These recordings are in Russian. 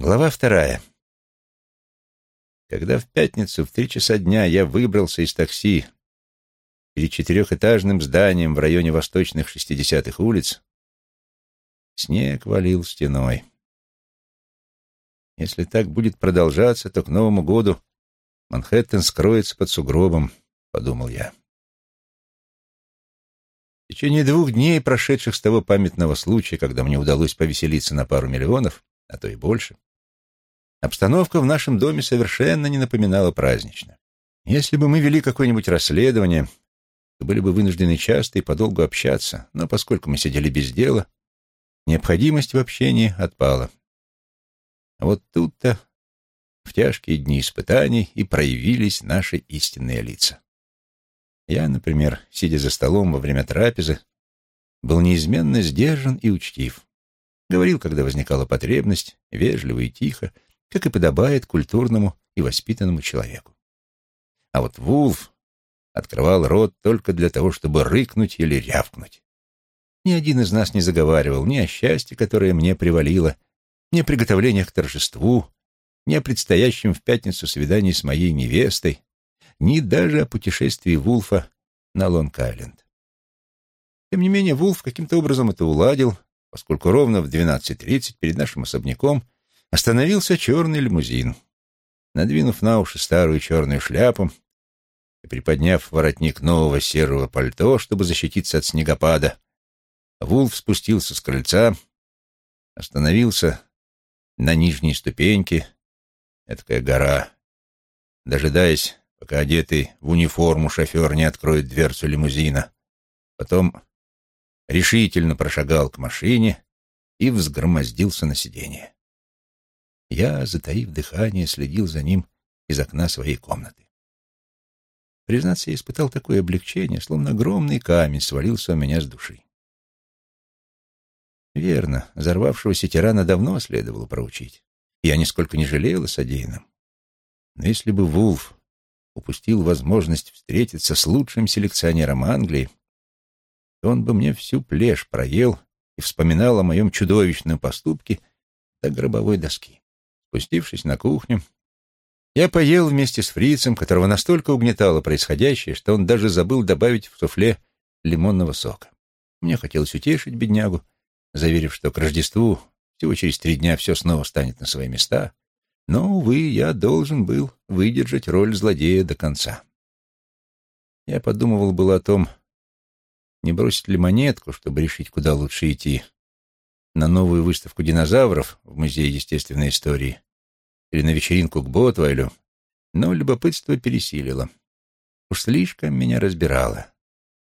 Глава вторая. Когда в пятницу в три часа дня я выбрался из такси перед четырехэтажным зданием в районе восточных шестидесятых улиц, снег валил стеной. Если так будет продолжаться, то к Новому году Манхэттен скроется под сугробом, — подумал я. В течение двух дней, прошедших с того памятного случая, когда мне удалось повеселиться на пару миллионов, а то и больше, Обстановка в нашем доме совершенно не напоминала празднично. Если бы мы вели какое-нибудь расследование, то были бы вынуждены часто и подолгу общаться, но поскольку мы сидели без дела, необходимость в общении отпала. А вот тут-то в тяжкие дни испытаний и проявились наши истинные лица. Я, например, сидя за столом во время трапезы, был неизменно сдержан и учтив. Говорил, когда возникала потребность, вежливо и тихо, как и подобает культурному и воспитанному человеку. А вот Вулф открывал рот только для того, чтобы рыкнуть или рявкнуть. Ни один из нас не заговаривал ни о счастье, которое мне привалило, ни о приготовлениях к торжеству, ни о предстоящем в пятницу свидании с моей невестой, ни даже о путешествии Вулфа на Лонг-Айленд. Тем не менее, Вулф каким-то образом это уладил, поскольку ровно в 12.30 перед нашим особняком остановился черный лимузин. Надвинув на уши старую черную шляпу и приподняв воротник нового серого пальто, чтобы защититься от снегопада, Вулф спустился с крыльца, остановился на нижней ступеньке, эдакая гора, дожидаясь, пока одетый в униформу шофер не откроет дверцу лимузина. Потом решительно прошагал к машине и взгромоздился на сиденье. Я, затаив дыхание, следил за ним из окна своей комнаты. Признаться, я испытал такое облегчение, словно огромный камень свалился у меня с души. Верно, взорвавшегося тирана давно следовало проучить. Я нисколько не жалел о содеянном. Но если бы Вулф упустил возможность встретиться с лучшим селекционером Англии, то он бы мне всю плешь проел и вспоминал о моем чудовищном поступке до гробовой доски. Спустившись на кухню, я поел вместе с фрицем, которого настолько угнетало происходящее, что он даже забыл добавить в суфле лимонного сока. Мне хотелось утешить беднягу, заверив, что к Рождеству всего через три дня все снова станет на свои места, но, увы, я должен был выдержать роль злодея до конца. Я подумывал было о том, не бросить ли монетку, чтобы решить, куда лучше идти, на новую выставку динозавров в Музее естественной истории или на вечеринку к Ботвайлю, но любопытство пересилило. Уж слишком меня разбирало.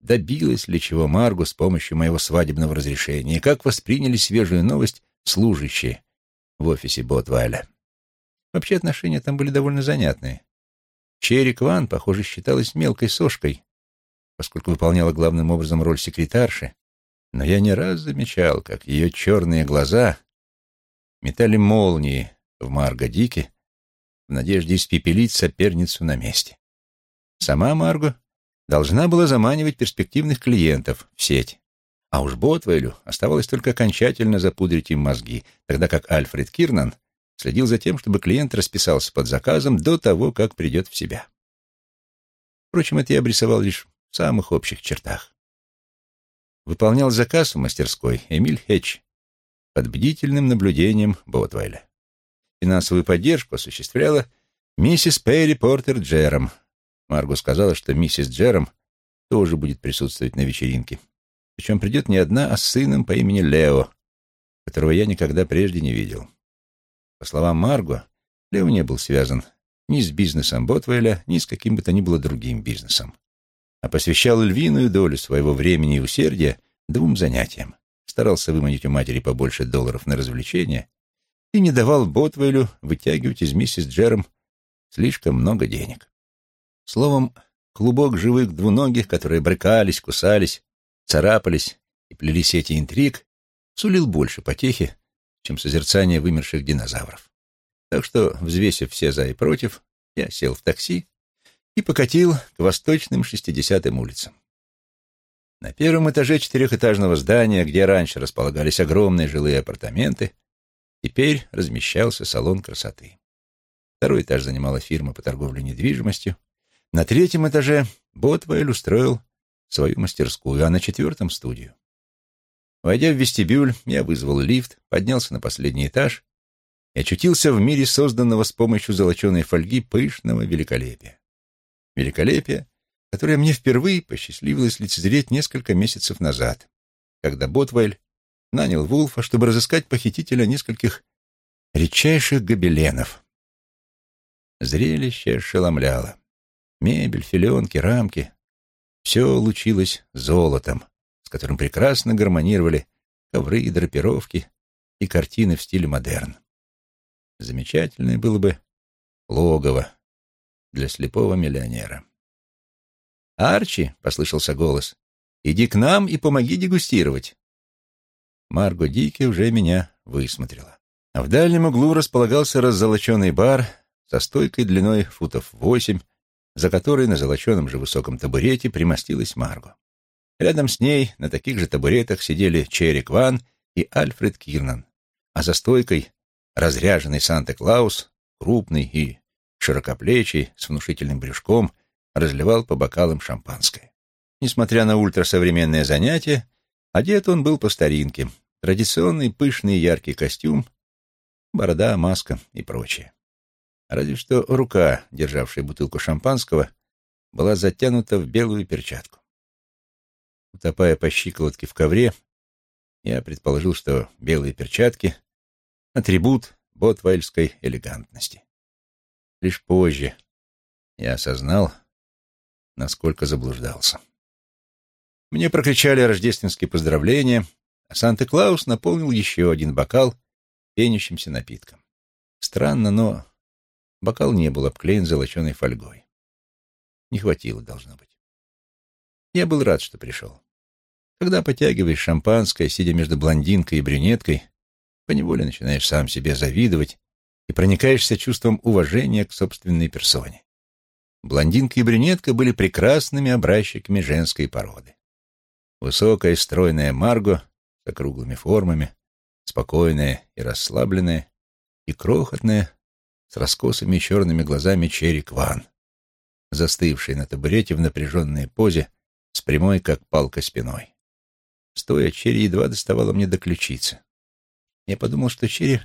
Добилась ли чего Маргу с помощью моего свадебного разрешения, и как восприняли свежую новость служащие в офисе Ботвайля. Вообще отношения там были довольно занятные. Черри Кван, похоже, считалась мелкой сошкой, поскольку выполняла главным образом роль секретарши, но я не раз замечал, как ее черные глаза метали молнии в Марго Дике в надежде испепелить соперницу на месте. Сама Марго должна была заманивать перспективных клиентов в сеть, а уж Ботвейлю оставалось только окончательно запудрить им мозги, тогда как Альфред Кирнан следил за тем, чтобы клиент расписался под заказом до того, как придет в себя. Впрочем, это я обрисовал лишь в самых общих чертах выполнял заказ в мастерской Эмиль Хэтч под бдительным наблюдением Ботвайля. Финансовую поддержку осуществляла миссис Перри Портер Джером. Маргу сказала, что миссис Джером тоже будет присутствовать на вечеринке. Причем придет не одна, а с сыном по имени Лео, которого я никогда прежде не видел. По словам Марго, Лео не был связан ни с бизнесом Ботвейля, ни с каким бы то ни было другим бизнесом а посвящал львиную долю своего времени и усердия двум занятиям. Старался выманить у матери побольше долларов на развлечения и не давал Ботвейлю вытягивать из миссис Джером слишком много денег. Словом, клубок живых двуногих, которые брыкались, кусались, царапались и плели сети интриг, сулил больше потехи, чем созерцание вымерших динозавров. Так что, взвесив все за и против, я сел в такси и покатил к восточным шестидесятым улицам. На первом этаже четырехэтажного здания, где раньше располагались огромные жилые апартаменты, теперь размещался салон красоты. Второй этаж занимала фирма по торговле недвижимостью. На третьем этаже Ботвейль устроил свою мастерскую, а на четвертом — студию. Войдя в вестибюль, я вызвал лифт, поднялся на последний этаж и очутился в мире, созданного с помощью золоченой фольги пышного великолепия. Великолепие, которое мне впервые посчастливилось лицезреть несколько месяцев назад, когда Ботвейль нанял Вулфа, чтобы разыскать похитителя нескольких редчайших гобеленов, Зрелище ошеломляло. Мебель, филенки, рамки — все лучилось золотом, с которым прекрасно гармонировали ковры и драпировки и картины в стиле модерн. Замечательное было бы логово для слепого миллионера. «Арчи!» — послышался голос. «Иди к нам и помоги дегустировать». Марго Дики уже меня высмотрела. А в дальнем углу располагался раззолоченный бар со стойкой длиной футов восемь, за которой на золоченом же высоком табурете примостилась Марго. Рядом с ней на таких же табуретах сидели Черри Кван и Альфред Кирнан, а за стойкой разряженный Санта-Клаус, крупный и широкоплечий, с внушительным брюшком, разливал по бокалам шампанское. Несмотря на ультрасовременное занятие, одет он был по старинке. Традиционный пышный яркий костюм, борода, маска и прочее. Разве что рука, державшая бутылку шампанского, была затянута в белую перчатку. Утопая по щиколотке в ковре, я предположил, что белые перчатки — атрибут ботвайльской элегантности. Лишь позже я осознал, насколько заблуждался. Мне прокричали рождественские поздравления, а Санта-Клаус наполнил еще один бокал пенящимся напитком. Странно, но Бокал не был обклеен золоченой фольгой. Не хватило, должно быть. Я был рад, что пришел. Когда потягиваешь шампанское, сидя между блондинкой и брюнеткой, поневоле начинаешь сам себе завидовать и проникаешься чувством уважения к собственной персоне. Блондинка и брюнетка были прекрасными образчиками женской породы. Высокая стройная Марго с округлыми формами, спокойная и расслабленная, и крохотная, с раскосыми черными глазами Черри Кван, застывший на табурете в напряженной позе с прямой, как палка, спиной. Стоя, Черри едва доставала мне до ключицы. Я подумал, что Черри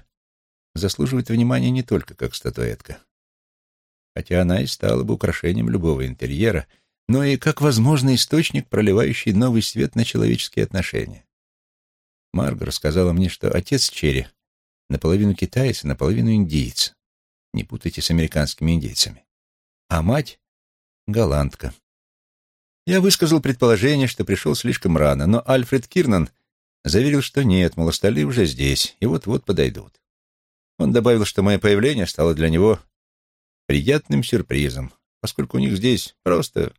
заслуживает внимания не только как статуэтка, хотя она и стала бы украшением любого интерьера, но и как возможный источник, проливающий новый свет на человеческие отношения. Марга рассказала мне, что отец Черри наполовину китаец и наполовину индиец, не путайте с американскими индейцами. А мать — голландка. Я высказал предположение, что пришел слишком рано, но Альфред Кирнан заверил, что нет, мол, уже здесь и вот-вот подойдут. Он добавил, что мое появление стало для него приятным сюрпризом, поскольку у них здесь просто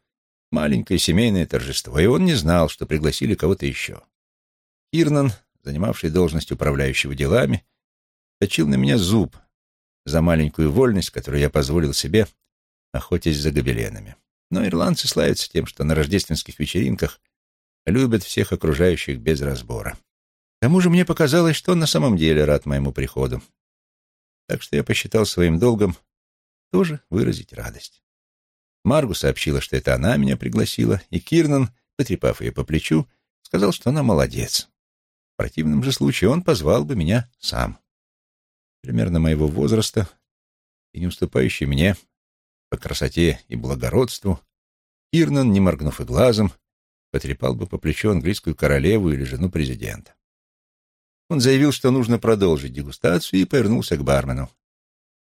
маленькое семейное торжество, и он не знал, что пригласили кого-то еще. Кирнан, занимавший должность управляющего делами, точил на меня зуб, за маленькую вольность, которую я позволил себе, охотясь за гобеленами. Но ирландцы славятся тем, что на рождественских вечеринках любят всех окружающих без разбора. К тому же мне показалось, что он на самом деле рад моему приходу. Так что я посчитал своим долгом тоже выразить радость. Маргу сообщила, что это она меня пригласила, и Кирнан, потрепав ее по плечу, сказал, что она молодец. В противном же случае он позвал бы меня сам примерно моего возраста и не уступающий мне по красоте и благородству, Ирнан, не моргнув и глазом, потрепал бы по плечу английскую королеву или жену президента. Он заявил, что нужно продолжить дегустацию, и повернулся к бармену.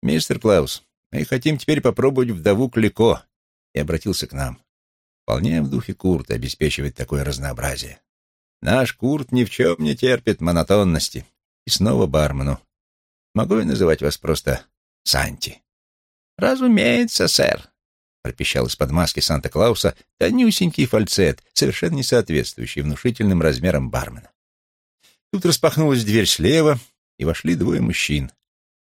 «Мистер Клаус, мы хотим теперь попробовать вдову Клико», и обратился к нам. Вполне в духе Курта обеспечивает такое разнообразие. Наш Курт ни в чем не терпит монотонности. И снова бармену. Могу я называть вас просто Санти?» «Разумеется, сэр», — пропищал из-под маски Санта-Клауса тонюсенький фальцет, совершенно не соответствующий внушительным размерам бармена. Тут распахнулась дверь слева, и вошли двое мужчин.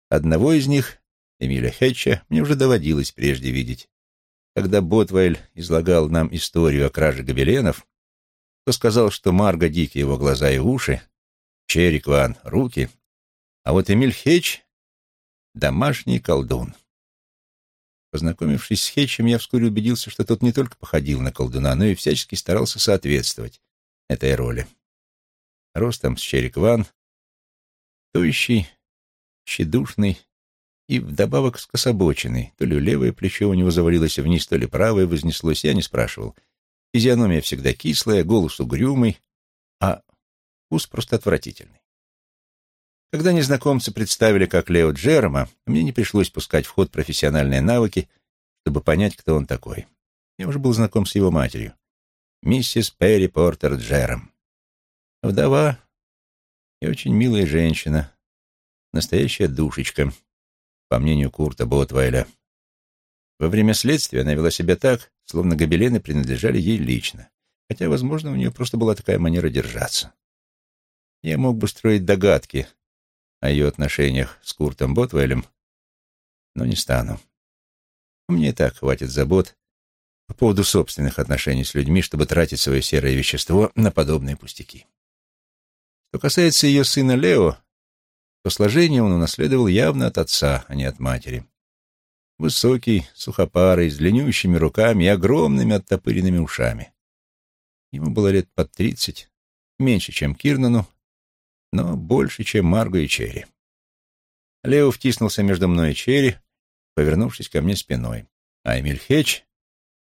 Одного из них, Эмиля Хетча, мне уже доводилось прежде видеть. Когда Ботвайль излагал нам историю о краже гобеленов, то сказал, что Марго Дик его глаза и уши, Черри Кван — руки, А вот Эмиль Хеч — домашний колдун. Познакомившись с Хетчем, я вскоре убедился, что тот не только походил на колдуна, но и всячески старался соответствовать этой роли. Ростом с черик ван, тощий, щедушный и вдобавок скособоченный. То ли левое плечо у него завалилось вниз, то ли правое вознеслось, я не спрашивал. Физиономия всегда кислая, голос угрюмый, а вкус просто отвратительный. Когда незнакомцы представили как Лео Джерома, мне не пришлось пускать в ход профессиональные навыки, чтобы понять, кто он такой. Я уже был знаком с его матерью, миссис Перри Портер Джером. Вдова и очень милая женщина, настоящая душечка, по мнению Курта Ботвайля. Во время следствия она вела себя так, словно гобелены принадлежали ей лично, хотя, возможно, у нее просто была такая манера держаться. Я мог бы строить догадки о ее отношениях с Куртом Ботвейлем, но не стану. Мне и так хватит забот по поводу собственных отношений с людьми, чтобы тратить свое серое вещество на подобные пустяки. Что касается ее сына Лео, то сложение он унаследовал явно от отца, а не от матери. Высокий, сухопарый, с длиннющими руками и огромными оттопыренными ушами. Ему было лет под тридцать, меньше, чем Кирнану, но больше, чем Марго и Черри. Лео втиснулся между мной и Черри, повернувшись ко мне спиной, а Эмиль Хетч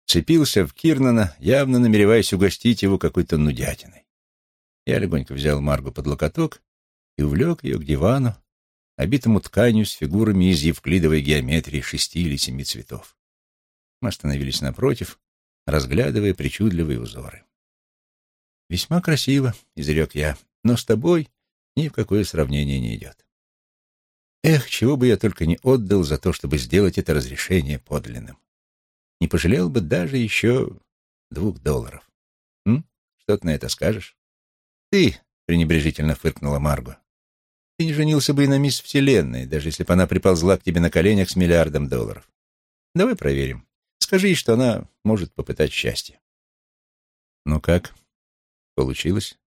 цепился в Кирнана, явно намереваясь угостить его какой-то нудятиной. Я легонько взял Маргу под локоток и увлек ее к дивану, обитому тканью с фигурами из евклидовой геометрии шести или семи цветов. Мы остановились напротив, разглядывая причудливые узоры. «Весьма красиво», — изрек я, — «но с тобой ни в какое сравнение не идет. Эх, чего бы я только не отдал за то, чтобы сделать это разрешение подлинным. Не пожалел бы даже еще двух долларов. М? Что ты на это скажешь? Ты, пренебрежительно фыркнула Марго. Ты не женился бы и на мисс Вселенной, даже если бы она приползла к тебе на коленях с миллиардом долларов. Давай проверим. Скажи ей, что она может попытать счастье. Ну как? Получилось?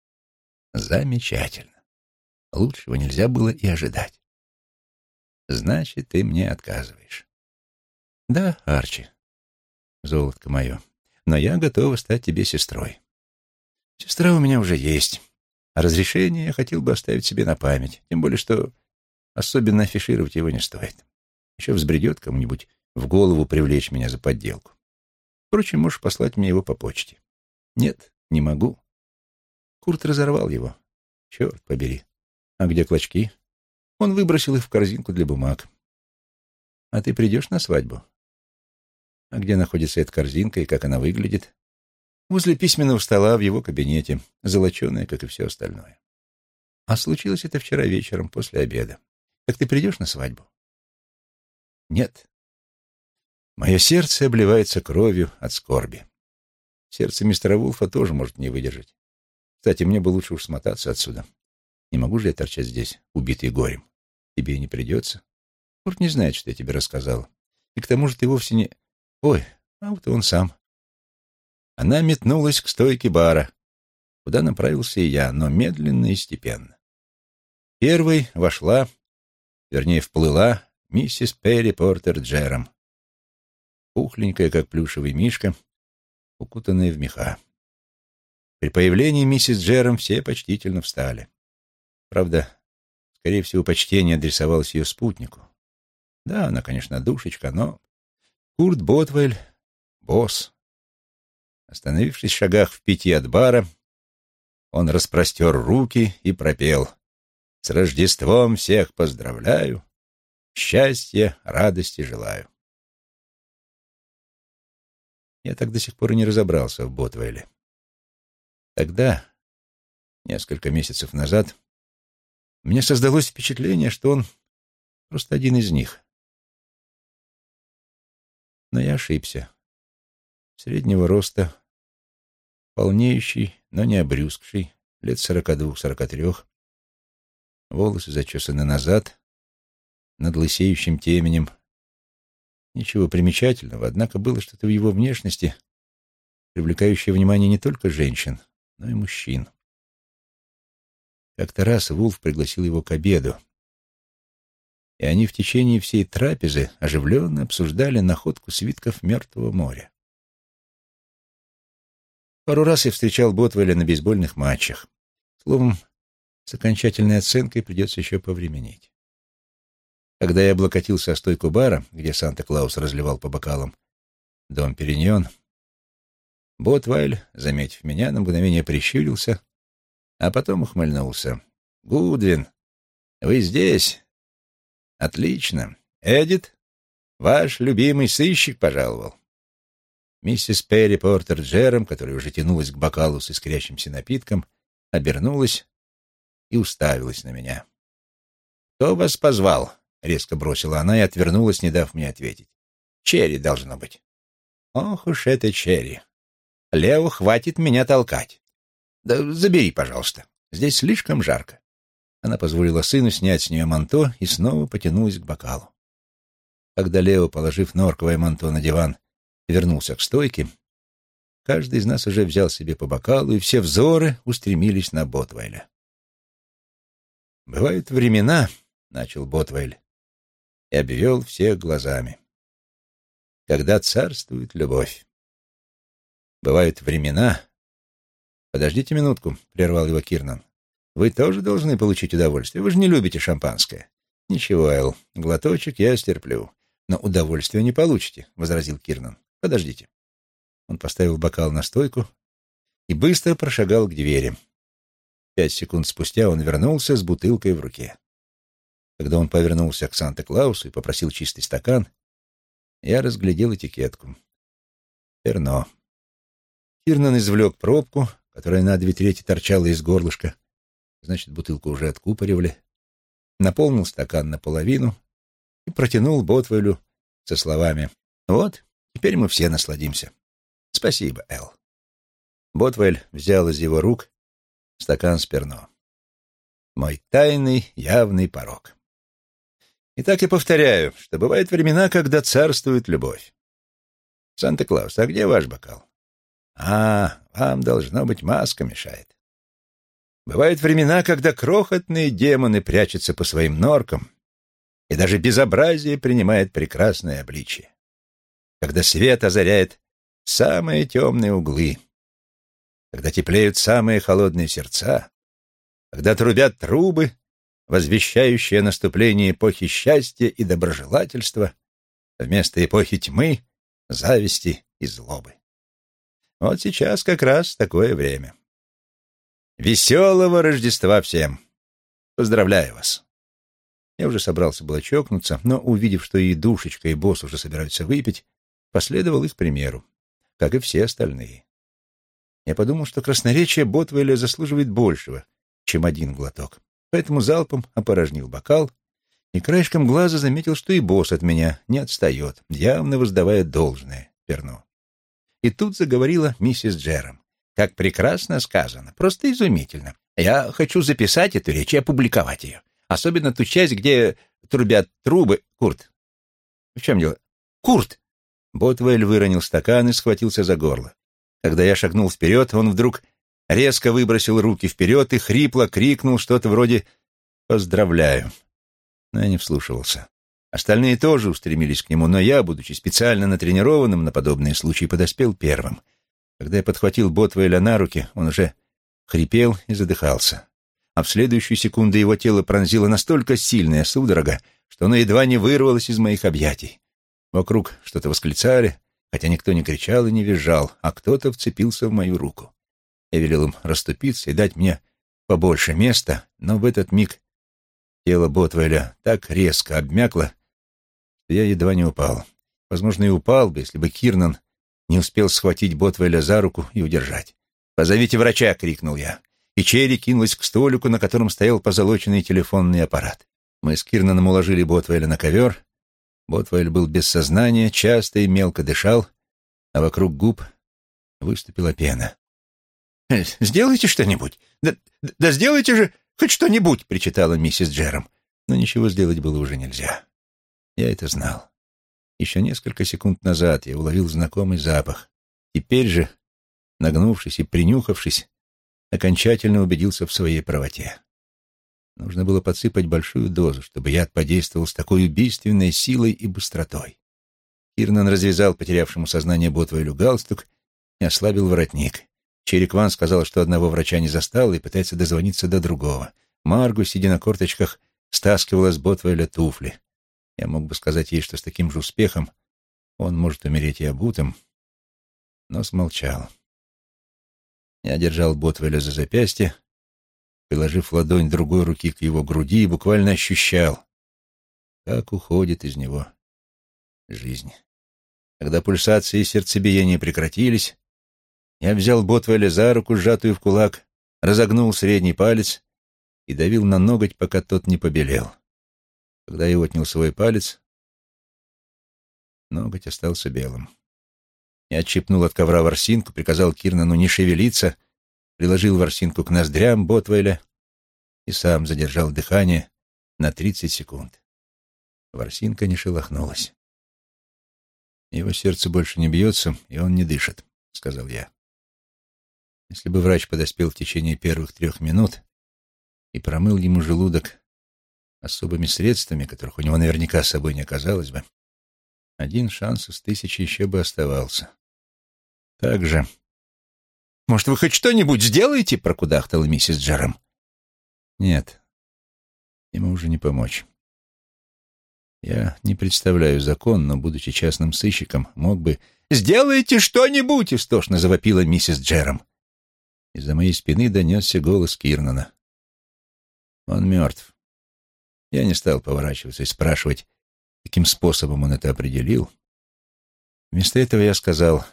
Замечательно. Лучшего нельзя было и ожидать. Значит, ты мне отказываешь. Да, Арчи, золотко мое, но я готова стать тебе сестрой. Сестра у меня уже есть, разрешение я хотел бы оставить себе на память, тем более, что особенно афишировать его не стоит. Еще взбредет кому-нибудь в голову привлечь меня за подделку. Впрочем, можешь послать мне его по почте. Нет, не могу. Курт разорвал его. Черт побери. А где клочки? Он выбросил их в корзинку для бумаг. А ты придешь на свадьбу? А где находится эта корзинка и как она выглядит? Возле письменного стола в его кабинете, золоченая, как и все остальное. А случилось это вчера вечером, после обеда. Так ты придешь на свадьбу? Нет. Мое сердце обливается кровью от скорби. Сердце мистера Вулфа тоже может не выдержать. Кстати, мне бы лучше уж смотаться отсюда. Не могу же я торчать здесь, убитый горем. Тебе и не придется. Курт не знает, что я тебе рассказал. И к тому же ты вовсе не... Ой, а вот и он сам. Она метнулась к стойке бара, куда направился и я, но медленно и степенно. Первой вошла, вернее, вплыла миссис Перри Портер Джером. Пухленькая, как плюшевый мишка, укутанная в меха. При появлении миссис Джером все почтительно встали. Правда, скорее всего, почтение адресовалось ее спутнику. Да, она, конечно, душечка, но Курт Ботвель — босс. Остановившись в шагах в пяти от бара, он распростер руки и пропел «С Рождеством всех поздравляю, счастья, радости желаю». Я так до сих пор и не разобрался в Ботвейле. Тогда, несколько месяцев назад, мне создалось впечатление, что он просто один из них. Но я ошибся. Среднего роста, полнеющий, но не обрюзгший, лет сорока двух-сорока трех, волосы зачесаны назад, над лысеющим теменем. Ничего примечательного, однако было что-то в его внешности, привлекающее внимание не только женщин, но и мужчин. Как-то раз Вулф пригласил его к обеду, и они в течение всей трапезы оживленно обсуждали находку свитков Мертвого моря. Пару раз я встречал Ботвеля на бейсбольных матчах. Словом, с окончательной оценкой придется еще повременить. Когда я облокотился о стойку бара, где Санта-Клаус разливал по бокалам дом Периньон, Ботвайль, заметив меня, на мгновение прищурился, а потом ухмыльнулся. «Гудвин, вы здесь? Отлично. Эдит, ваш любимый сыщик пожаловал». Миссис Перри Портер Джером, которая уже тянулась к бокалу с искрящимся напитком, обернулась и уставилась на меня. «Кто вас позвал?» — резко бросила она и отвернулась, не дав мне ответить. «Черри должно быть». «Ох уж это Черри! Лео, хватит меня толкать. Да забери, пожалуйста. Здесь слишком жарко». Она позволила сыну снять с нее манто и снова потянулась к бокалу. Когда Лео, положив норковое манто на диван, вернулся к стойке, каждый из нас уже взял себе по бокалу, и все взоры устремились на Ботвейля. «Бывают времена», — начал Ботвейль, и обвел всех глазами, — «когда царствует любовь. Бывают времена...» «Подождите минутку», — прервал его Кирнан. «Вы тоже должны получить удовольствие. Вы же не любите шампанское». «Ничего, Эл, глоточек я стерплю. Но удовольствия не получите», — возразил Кирнан. Подождите. Он поставил бокал на стойку и быстро прошагал к двери. Пять секунд спустя он вернулся с бутылкой в руке. Когда он повернулся к Санта-Клаусу и попросил чистый стакан, я разглядел этикетку. Перно. Кирнан извлек пробку, которая на две трети торчала из горлышка. Значит, бутылку уже откупоривали. Наполнил стакан наполовину и протянул Ботвелю со словами «Вот, Теперь мы все насладимся. Спасибо, Эл. Ботвель взял из его рук стакан с перно. Мой тайный, явный порог. И так и повторяю, что бывают времена, когда царствует любовь. Санта-Клаус, а где ваш бокал? А, вам, должно быть, маска мешает. Бывают времена, когда крохотные демоны прячутся по своим норкам, и даже безобразие принимает прекрасное обличие когда свет озаряет самые темные углы, когда теплеют самые холодные сердца, когда трубят трубы, возвещающие наступление эпохи счастья и доброжелательства вместо эпохи тьмы, зависти и злобы. Вот сейчас как раз такое время. Веселого Рождества всем! Поздравляю вас! Я уже собрался было чокнуться, но, увидев, что и душечка, и босс уже собираются выпить, последовал их примеру, как и все остальные. Я подумал, что красноречие Ботвеля заслуживает большего, чем один глоток, поэтому залпом опорожнил бокал и краешком глаза заметил, что и босс от меня не отстает, явно воздавая должное Перно. И тут заговорила миссис Джером. Как прекрасно сказано, просто изумительно. Я хочу записать эту речь и опубликовать ее. Особенно ту часть, где трубят трубы. Курт. В чем дело? Курт! Ботвель выронил стакан и схватился за горло. Когда я шагнул вперед, он вдруг резко выбросил руки вперед и хрипло крикнул что-то вроде «Поздравляю». Но я не вслушивался. Остальные тоже устремились к нему, но я, будучи специально натренированным на подобные случаи, подоспел первым. Когда я подхватил Ботвейля на руки, он уже хрипел и задыхался. А в следующую секунду его тело пронзило настолько сильная судорога, что оно едва не вырвалось из моих объятий. Вокруг что-то восклицали, хотя никто не кричал и не визжал, а кто-то вцепился в мою руку. Я велел им расступиться и дать мне побольше места, но в этот миг тело Ботвеля так резко обмякло, что я едва не упал. Возможно, и упал бы, если бы Кирнан не успел схватить Ботвеля за руку и удержать. «Позовите врача!» — крикнул я. И Черри кинулась к столику, на котором стоял позолоченный телефонный аппарат. Мы с Кирнаном уложили Ботвеля на ковер, Ботвель был без сознания, часто и мелко дышал, а вокруг губ выступила пена. «Э, «Сделайте что-нибудь! Да, да сделайте же хоть что-нибудь!» — причитала миссис Джером. Но ничего сделать было уже нельзя. Я это знал. Еще несколько секунд назад я уловил знакомый запах. Теперь же, нагнувшись и принюхавшись, окончательно убедился в своей правоте. Нужно было подсыпать большую дозу, чтобы яд подействовал с такой убийственной силой и быстротой. Кирнан развязал потерявшему сознание Ботвейлю галстук и ослабил воротник. Черик Ван сказал, что одного врача не застал и пытается дозвониться до другого. Маргу, сидя на корточках, стаскивала с Ботвейля туфли. Я мог бы сказать ей, что с таким же успехом он может умереть и обутым, но смолчал. Я держал Ботвеля за запястье, приложив ладонь другой руки к его груди и буквально ощущал, как уходит из него жизнь. Когда пульсации и сердцебиение прекратились, я взял Ботвеля за руку, сжатую в кулак, разогнул средний палец и давил на ноготь, пока тот не побелел. Когда я отнял свой палец, ноготь остался белым. Я отщипнул от ковра ворсинку, приказал Кирнану не шевелиться, приложил ворсинку к ноздрям Ботвейля и сам задержал дыхание на тридцать секунд. Ворсинка не шелохнулась. «Его сердце больше не бьется, и он не дышит», — сказал я. Если бы врач подоспел в течение первых трех минут и промыл ему желудок особыми средствами, которых у него наверняка с собой не оказалось бы, один шанс из тысячи еще бы оставался. Так же... «Может, вы хоть что-нибудь сделаете?» — прокудахтала миссис Джером. «Нет, ему уже не помочь. Я не представляю закон, но, будучи частным сыщиком, мог бы... «Сделайте что-нибудь!» — истошно завопила миссис Джером. Из-за моей спины донесся голос Кирнана. Он мертв. Я не стал поворачиваться и спрашивать, каким способом он это определил. Вместо этого я сказал,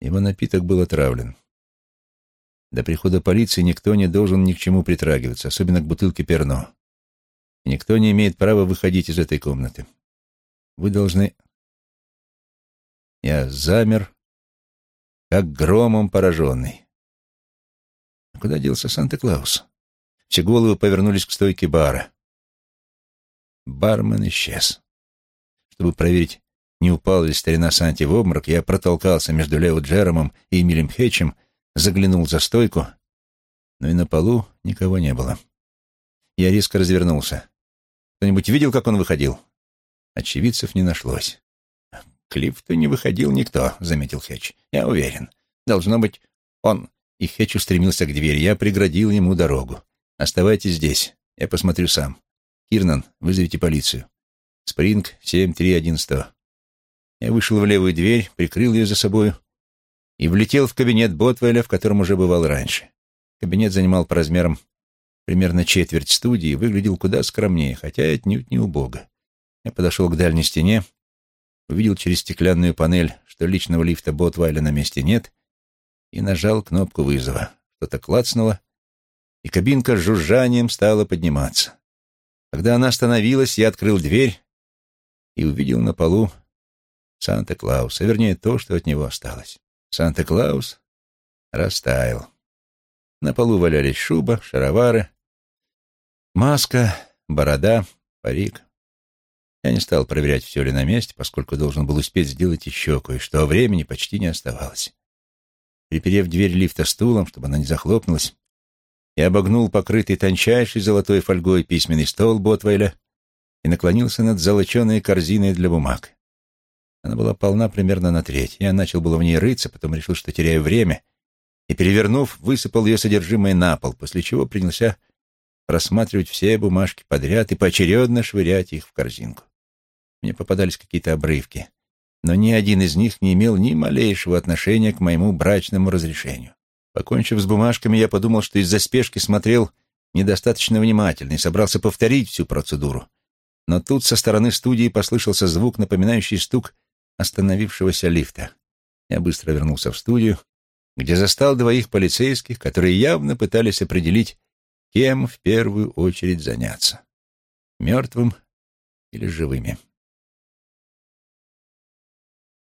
его напиток был отравлен. До прихода полиции никто не должен ни к чему притрагиваться, особенно к бутылке перно. Никто не имеет права выходить из этой комнаты. Вы должны... Я замер, как громом пораженный. Куда делся Санта-Клаус? Все головы повернулись к стойке бара. Бармен исчез. Чтобы проверить, не упал ли старина Санти в обморок, я протолкался между Лео Джеромом и Эмилем Хетчем, заглянул за стойку, но и на полу никого не было. Я резко развернулся. Кто-нибудь видел, как он выходил? Очевидцев не нашлось. «К лифту не выходил никто», — заметил Хетч. «Я уверен. Должно быть, он...» И Хетч устремился к двери. Я преградил ему дорогу. «Оставайтесь здесь. Я посмотрю сам. Кирнан, вызовите полицию. Спринг 73100». Я вышел в левую дверь, прикрыл ее за собою и влетел в кабинет Ботвеля, в котором уже бывал раньше. Кабинет занимал по размерам примерно четверть студии и выглядел куда скромнее, хотя и отнюдь не убого. Я подошел к дальней стене, увидел через стеклянную панель, что личного лифта Ботвайля на месте нет, и нажал кнопку вызова. Что-то клацнуло, и кабинка с жужжанием стала подниматься. Когда она остановилась, я открыл дверь и увидел на полу Санта-Клаус, а вернее то, что от него осталось. Санта-Клаус растаял. На полу валялись шуба, шаровары, маска, борода, парик. Я не стал проверять, все ли на месте, поскольку должен был успеть сделать еще кое-что, а времени почти не оставалось. Приперев дверь лифта стулом, чтобы она не захлопнулась, я обогнул покрытый тончайшей золотой фольгой письменный стол Ботвейля и наклонился над золоченой корзиной для бумаг. Она была полна примерно на треть. Я начал было в ней рыться, потом решил, что теряю время, и, перевернув, высыпал ее содержимое на пол, после чего принялся просматривать все бумажки подряд и поочередно швырять их в корзинку. Мне попадались какие-то обрывки, но ни один из них не имел ни малейшего отношения к моему брачному разрешению. Покончив с бумажками, я подумал, что из-за спешки смотрел недостаточно внимательно и собрался повторить всю процедуру. Но тут со стороны студии послышался звук, напоминающий стук остановившегося лифта. Я быстро вернулся в студию, где застал двоих полицейских, которые явно пытались определить, кем в первую очередь заняться — мертвым или живыми.